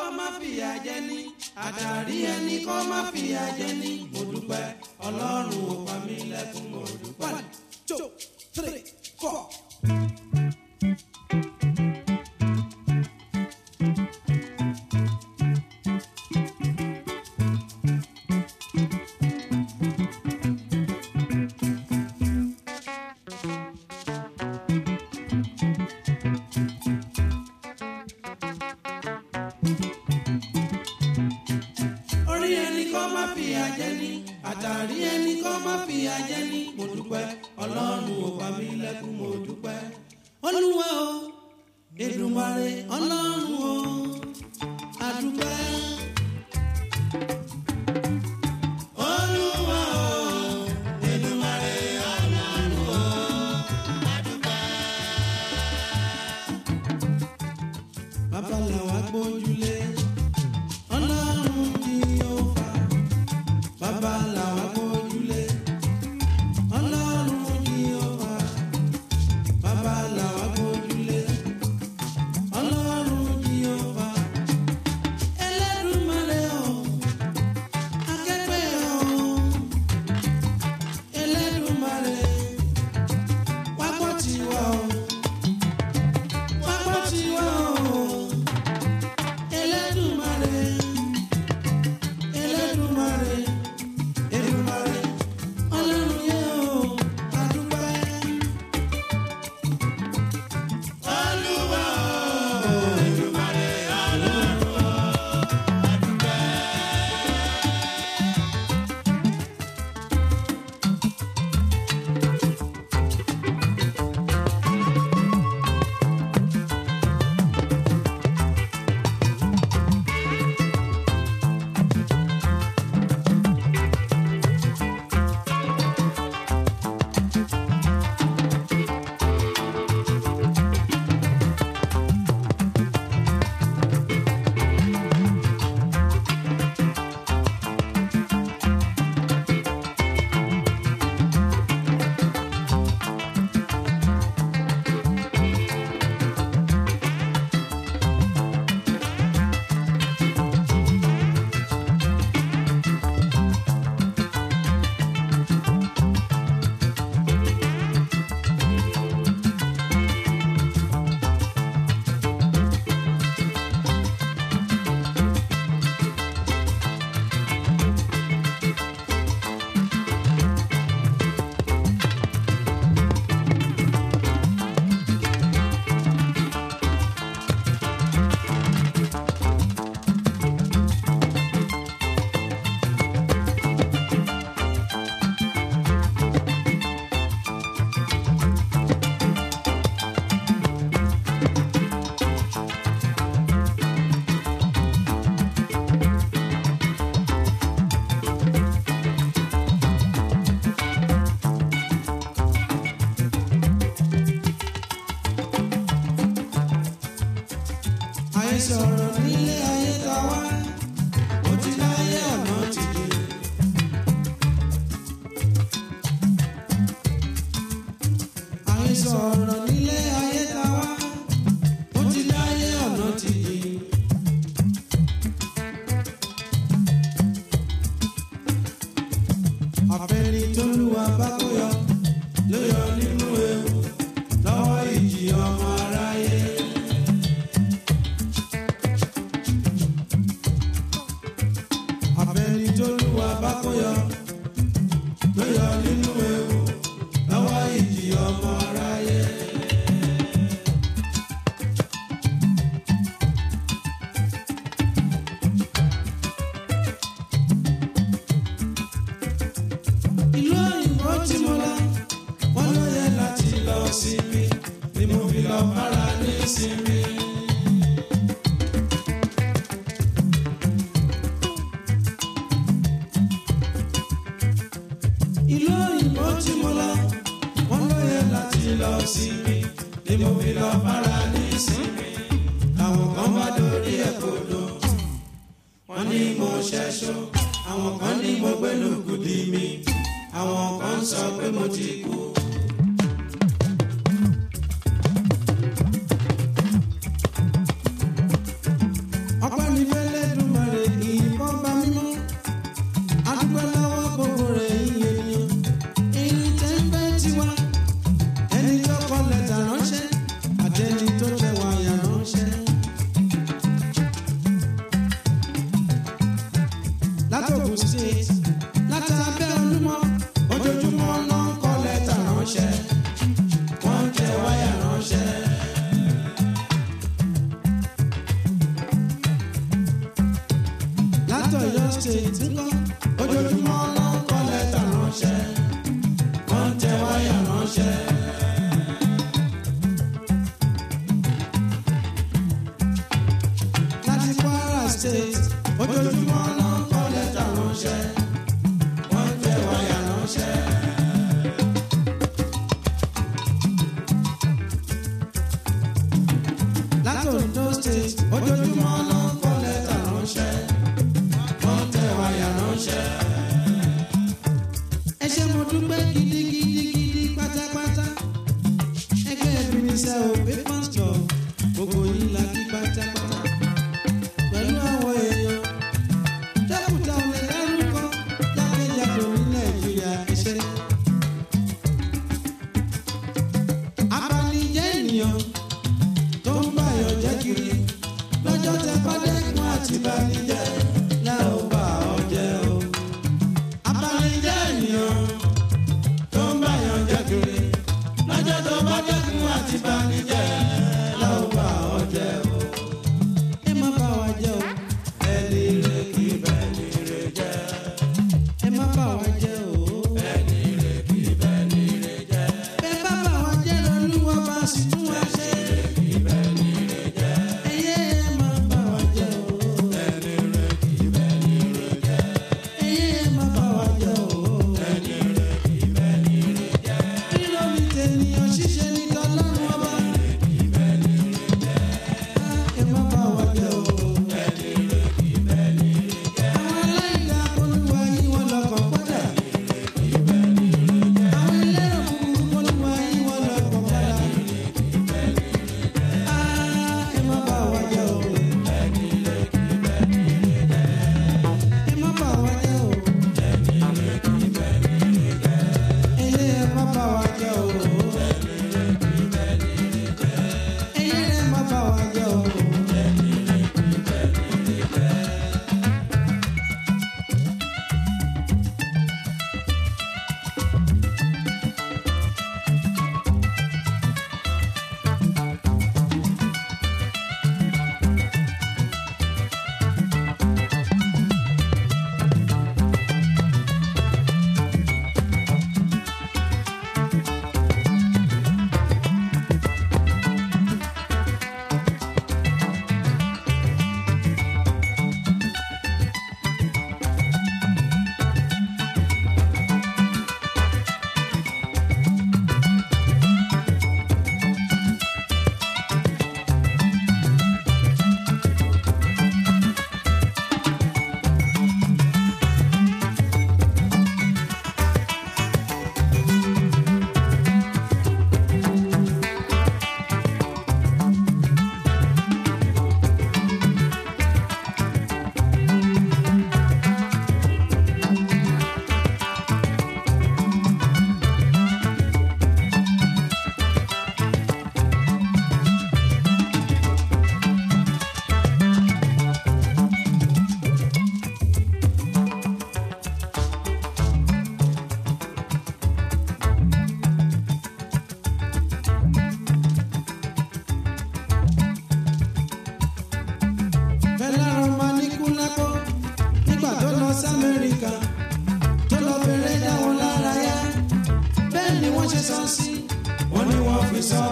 kó má fìyà jẹ ní àdàrí ẹni kó má fìyà jẹ ní mo dúpẹ́ ọlọ́run ò pa mí lẹ́kùn mo dúpẹ́. one two three four. fìyà jẹ ní àtàrí ẹni kọ́ má fìyà jẹ ní mo dúpẹ́ ọlọ́run ò pa mí lẹ́kún mo dúpẹ́ olúwa o Èdùmàrè ọlọ́run o àdúpẹ́. ṣẹṣọ a kan látòkùn sí látàbẹ́.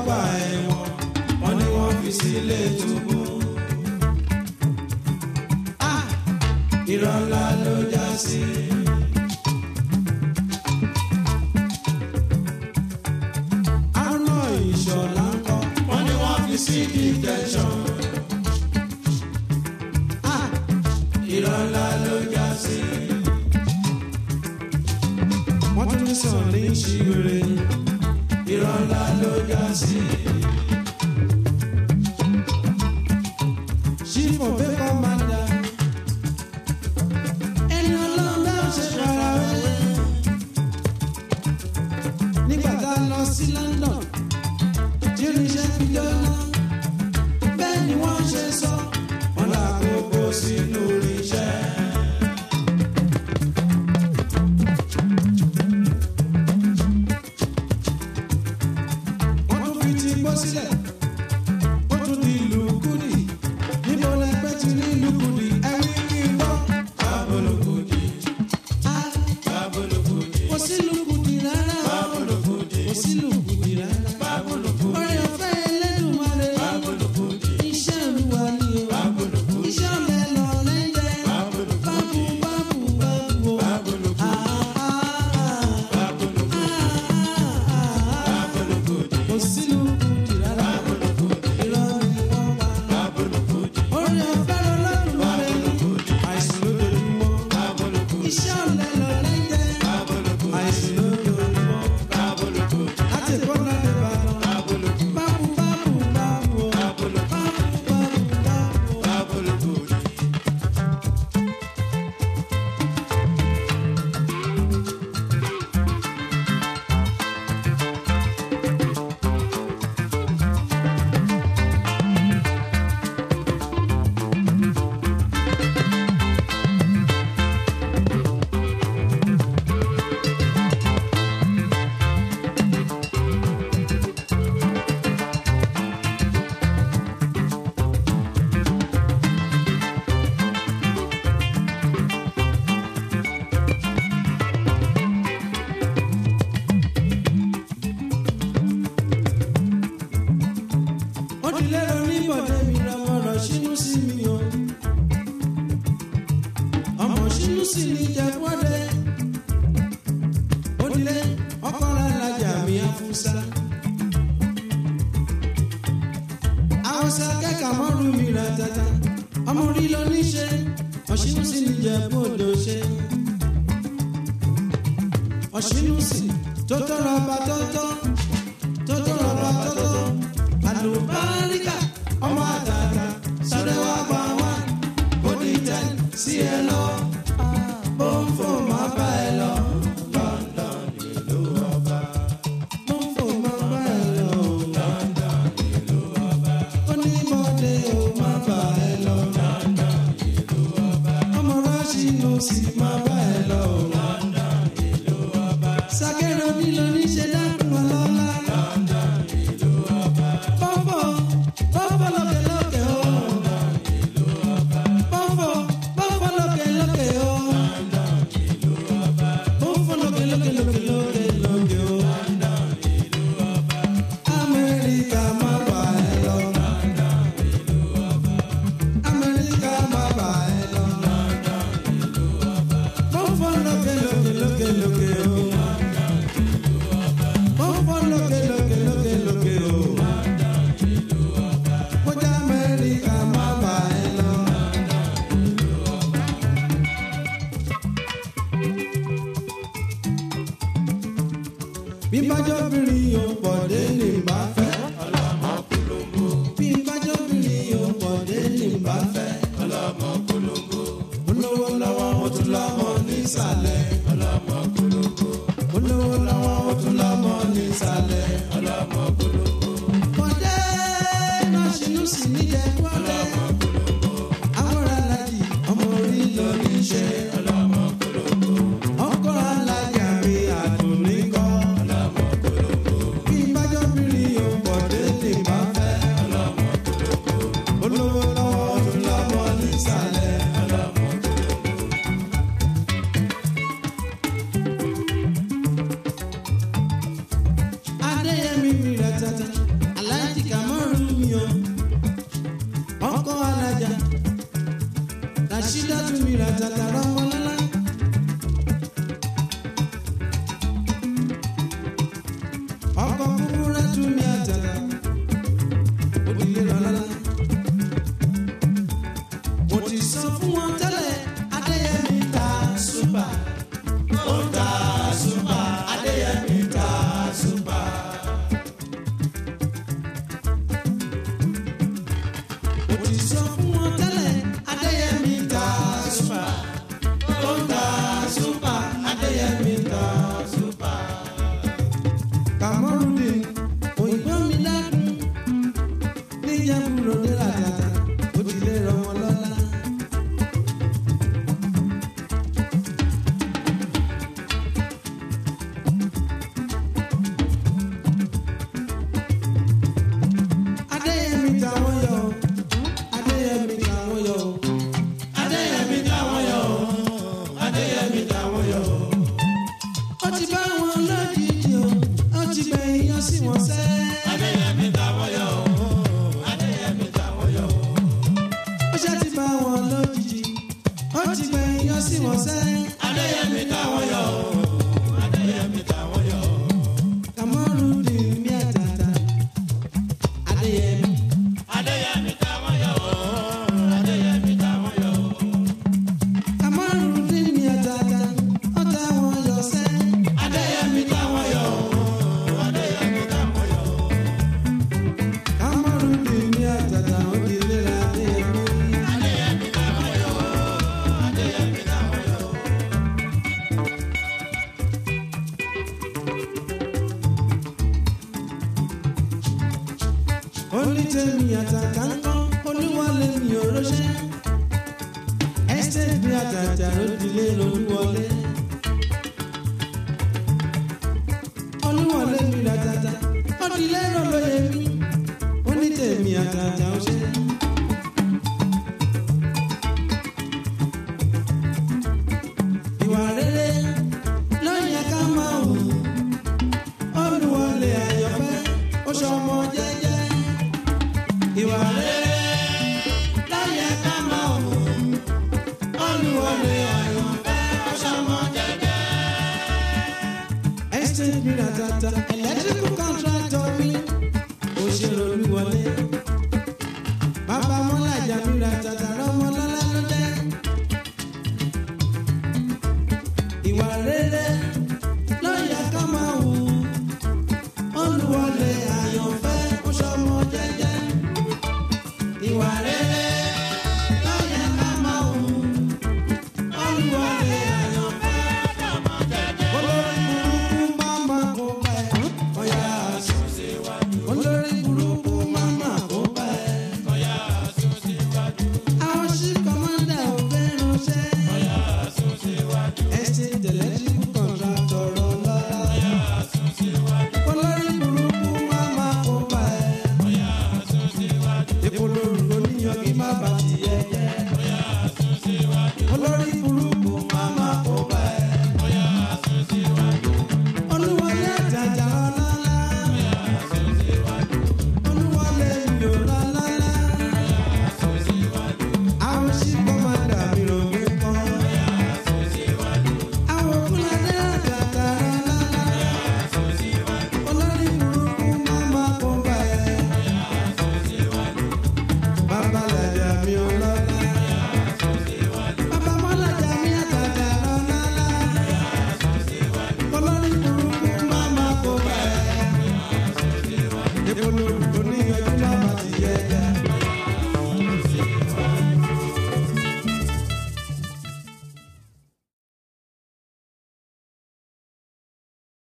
ọgbà ẹ̀wọ̀n wọ́n ní wọ́n fi sílé túbú. Lulu. rapa bí bájọ́ bìnrin yóò pọ̀ dé ní bá fẹ́. ọlọ́mọ polongo. bí bájọ́ bìnrin yóò pọ̀ dé ní bá fẹ́. ọlọ́mọ polongo. olówó lọ́wọ́ ó tún lọ́mọ nísàlẹ̀. ọlọ́mọ polongo. olówó salvo um ní àtàtà ròdìlé lolúwọlé. olúwọlé mi làtàtà ròdìlé lolóyè mi ó ní tèmi àtàtà ó ṣe. Electrical contract.